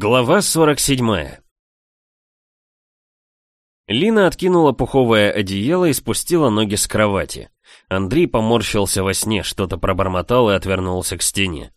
Глава 47 Лина откинула пуховое одеяло и спустила ноги с кровати. Андрей поморщился во сне, что-то пробормотал и отвернулся к стене.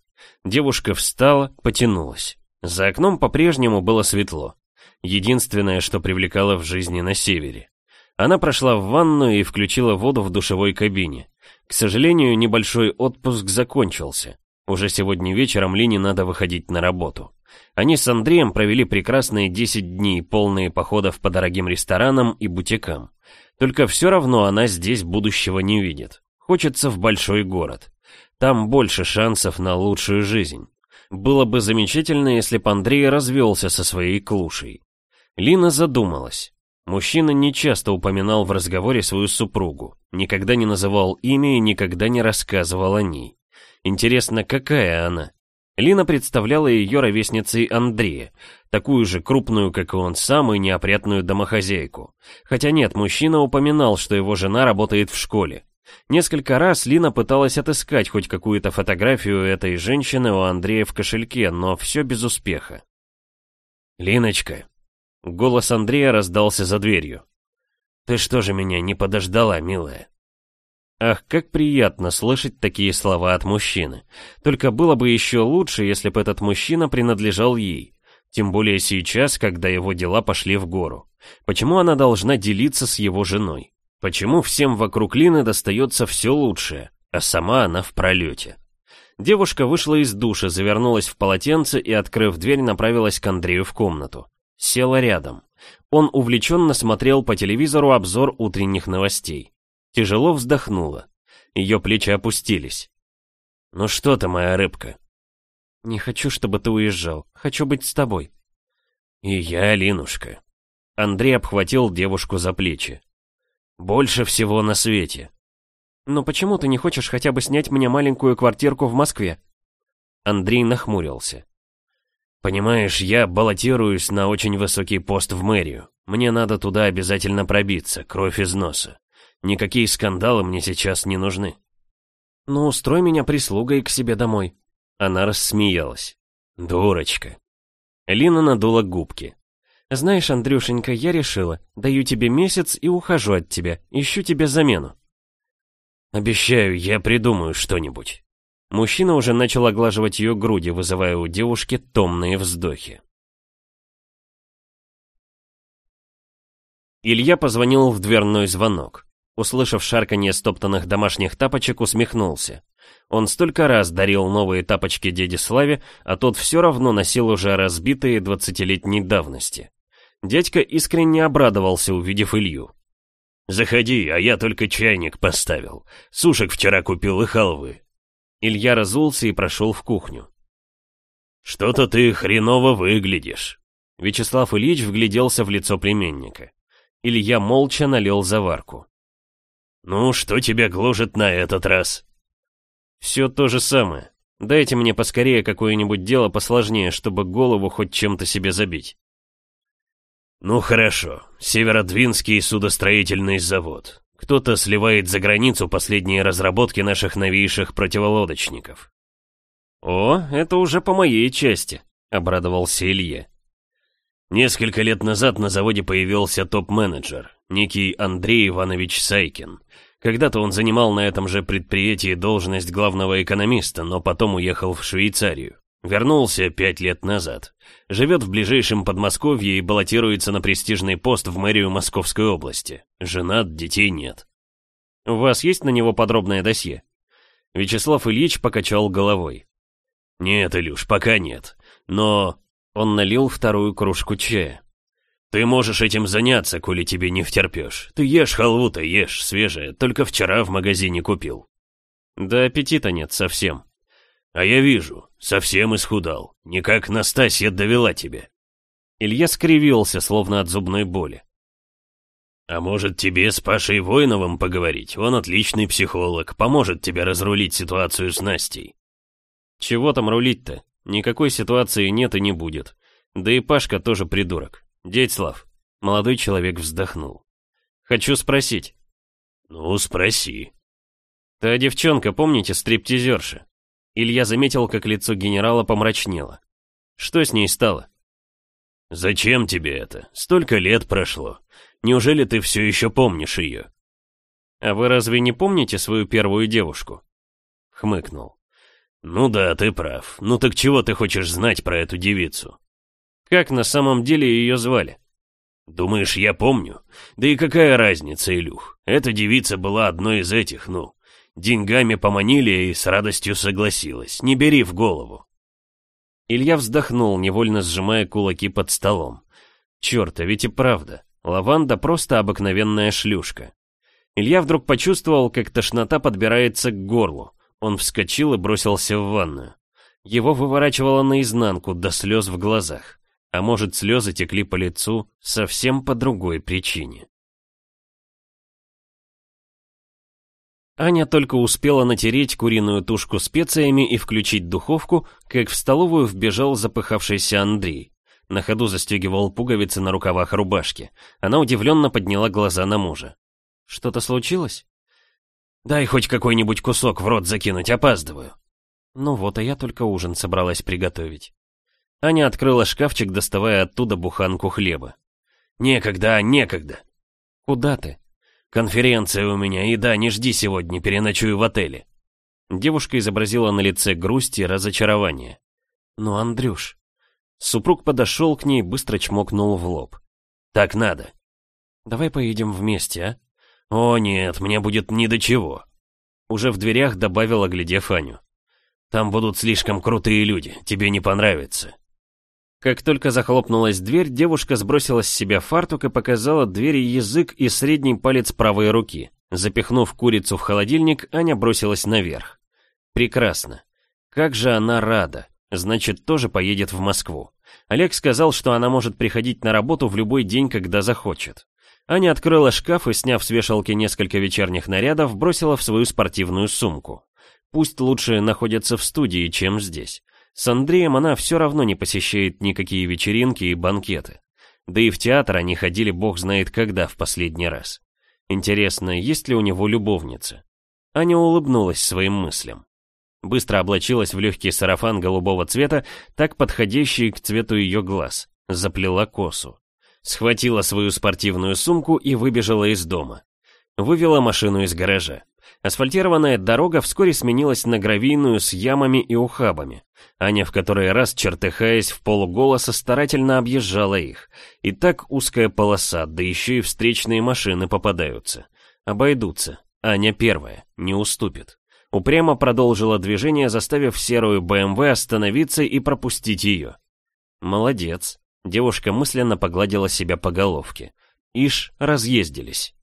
Девушка встала, потянулась. За окном по-прежнему было светло. Единственное, что привлекало в жизни на севере. Она прошла в ванну и включила воду в душевой кабине. К сожалению, небольшой отпуск закончился. Уже сегодня вечером Лине надо выходить на работу. Они с Андреем провели прекрасные 10 дней, полные походов по дорогим ресторанам и бутикам. Только все равно она здесь будущего не видит. Хочется в большой город. Там больше шансов на лучшую жизнь. Было бы замечательно, если бы Андрей развелся со своей клушей. Лина задумалась. Мужчина не часто упоминал в разговоре свою супругу, никогда не называл имя и никогда не рассказывал о ней. Интересно, какая она? Лина представляла ее ровесницей Андрея, такую же крупную, как и он сам, и неопрятную домохозяйку. Хотя нет, мужчина упоминал, что его жена работает в школе. Несколько раз Лина пыталась отыскать хоть какую-то фотографию этой женщины у Андрея в кошельке, но все без успеха. «Линочка!» Голос Андрея раздался за дверью. «Ты что же меня не подождала, милая?» Ах, как приятно слышать такие слова от мужчины. Только было бы еще лучше, если бы этот мужчина принадлежал ей. Тем более сейчас, когда его дела пошли в гору. Почему она должна делиться с его женой? Почему всем вокруг Лины достается все лучшее, а сама она в пролете? Девушка вышла из душа, завернулась в полотенце и, открыв дверь, направилась к Андрею в комнату. Села рядом. Он увлеченно смотрел по телевизору обзор утренних новостей. Тяжело вздохнула. Ее плечи опустились. «Ну что ты, моя рыбка?» «Не хочу, чтобы ты уезжал. Хочу быть с тобой». «И я, Алинушка». Андрей обхватил девушку за плечи. «Больше всего на свете». «Но почему ты не хочешь хотя бы снять мне маленькую квартирку в Москве?» Андрей нахмурился. «Понимаешь, я баллотируюсь на очень высокий пост в мэрию. Мне надо туда обязательно пробиться, кровь из носа. Никакие скандалы мне сейчас не нужны. Ну, устрой меня прислугой к себе домой. Она рассмеялась. Дурочка. Лина надула губки. Знаешь, Андрюшенька, я решила. Даю тебе месяц и ухожу от тебя. Ищу тебе замену. Обещаю, я придумаю что-нибудь. Мужчина уже начал оглаживать ее груди, вызывая у девушки томные вздохи. Илья позвонил в дверной звонок. Услышав шарканье стоптанных домашних тапочек, усмехнулся. Он столько раз дарил новые тапочки деде Славе, а тот все равно носил уже разбитые двадцатилетней давности. Дядька искренне обрадовался, увидев Илью. «Заходи, а я только чайник поставил. Сушек вчера купил и халвы». Илья разулся и прошел в кухню. «Что-то ты хреново выглядишь». Вячеслав Ильич вгляделся в лицо племенника. Илья молча налил заварку. «Ну, что тебя гложет на этот раз?» «Все то же самое. Дайте мне поскорее какое-нибудь дело посложнее, чтобы голову хоть чем-то себе забить». «Ну хорошо. Северодвинский судостроительный завод. Кто-то сливает за границу последние разработки наших новейших противолодочников». «О, это уже по моей части», — обрадовался Илья. Несколько лет назад на заводе появился топ-менеджер, некий Андрей Иванович Сайкин. Когда-то он занимал на этом же предприятии должность главного экономиста, но потом уехал в Швейцарию. Вернулся пять лет назад. Живет в ближайшем Подмосковье и баллотируется на престижный пост в мэрию Московской области. Женат, детей нет. У вас есть на него подробное досье? Вячеслав Ильич покачал головой. Нет, Илюш, пока нет. Но он налил вторую кружку чая. «Ты можешь этим заняться, коли тебе не втерпешь. Ты ешь халву-то, ешь, свежая, только вчера в магазине купил». «Да аппетита нет совсем». «А я вижу, совсем исхудал. Никак Настасья довела тебя». Илья скривился, словно от зубной боли. «А может, тебе с Пашей Воиновым поговорить? Он отличный психолог, поможет тебе разрулить ситуацию с Настей». «Чего там рулить-то? Никакой ситуации нет и не будет. Да и Пашка тоже придурок. Дядь Слав. Молодой человек вздохнул. Хочу спросить. Ну, спроси. Та девчонка, помните, стриптизерша? Илья заметил, как лицо генерала помрачнело. Что с ней стало? «Зачем тебе это? Столько лет прошло. Неужели ты все еще помнишь ее?» «А вы разве не помните свою первую девушку?» Хмыкнул. «Ну да, ты прав. Ну так чего ты хочешь знать про эту девицу?» «Как на самом деле ее звали?» «Думаешь, я помню? Да и какая разница, Илюх? Эта девица была одной из этих, ну, деньгами поманили и с радостью согласилась. Не бери в голову». Илья вздохнул, невольно сжимая кулаки под столом. Черт, а ведь и правда. Лаванда просто обыкновенная шлюшка. Илья вдруг почувствовал, как тошнота подбирается к горлу. Он вскочил и бросился в ванную. Его выворачивало наизнанку до слез в глазах. А может, слезы текли по лицу совсем по другой причине. Аня только успела натереть куриную тушку специями и включить духовку, как в столовую вбежал запыхавшийся Андрей. На ходу застегивал пуговицы на рукавах рубашки. Она удивленно подняла глаза на мужа. «Что-то случилось?» «Дай хоть какой-нибудь кусок в рот закинуть, опаздываю». «Ну вот, а я только ужин собралась приготовить». Аня открыла шкафчик, доставая оттуда буханку хлеба. «Некогда, некогда». «Куда ты?» «Конференция у меня, и да, не жди сегодня, переночую в отеле». Девушка изобразила на лице грусть и разочарование. «Ну, Андрюш...» Супруг подошел к ней, быстро чмокнул в лоб. «Так надо». «Давай поедем вместе, а?» «О нет, мне будет ни до чего». Уже в дверях добавила, глядев Аню. «Там будут слишком крутые люди, тебе не понравится». Как только захлопнулась дверь, девушка сбросила с себя фартук и показала двери язык и средний палец правой руки. Запихнув курицу в холодильник, Аня бросилась наверх. Прекрасно. Как же она рада. Значит, тоже поедет в Москву. Олег сказал, что она может приходить на работу в любой день, когда захочет. Аня открыла шкаф и, сняв с вешалки несколько вечерних нарядов, бросила в свою спортивную сумку. Пусть лучше находятся в студии, чем здесь. С Андреем она все равно не посещает никакие вечеринки и банкеты. Да и в театр они ходили бог знает когда в последний раз. Интересно, есть ли у него любовница? Аня улыбнулась своим мыслям. Быстро облачилась в легкий сарафан голубого цвета, так подходящий к цвету ее глаз. Заплела косу. Схватила свою спортивную сумку и выбежала из дома. Вывела машину из гаража. Асфальтированная дорога вскоре сменилась на гравийную с ямами и ухабами. Аня в который раз, чертыхаясь в полуголоса, старательно объезжала их. И так узкая полоса, да еще и встречные машины попадаются. Обойдутся. Аня первая, не уступит. Упрямо продолжила движение, заставив серую БМВ остановиться и пропустить ее. Молодец. Девушка мысленно погладила себя по головке. Ишь, разъездились.